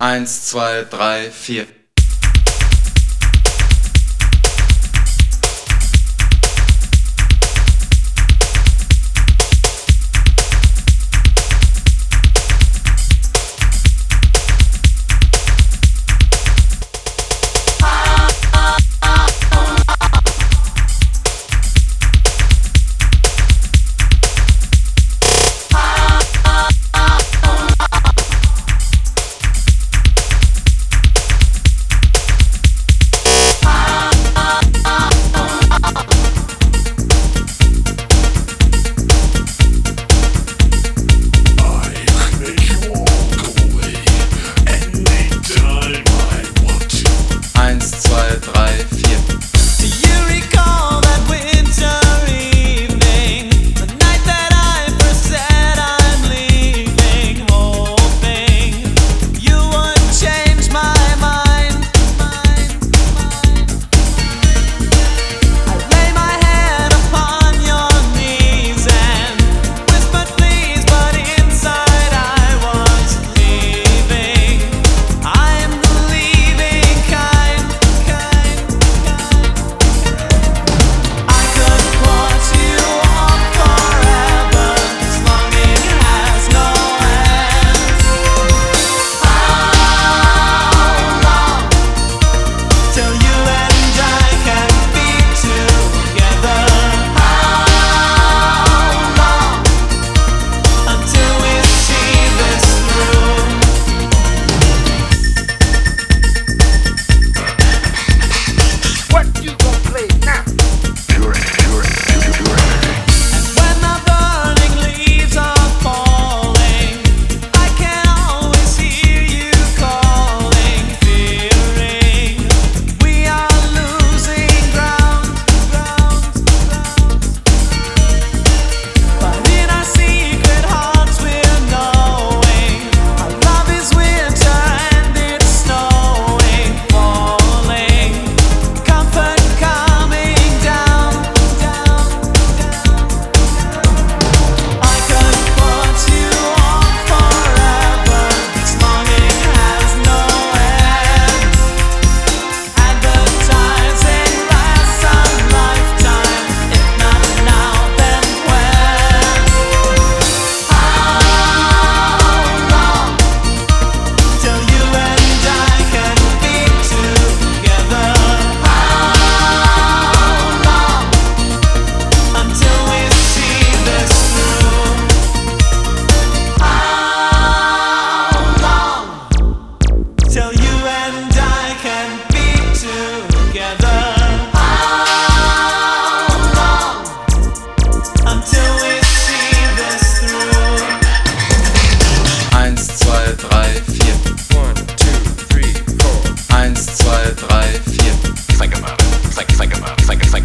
Eins, zwei, drei, vier.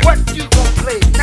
What you gonna play?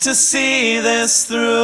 to see this through.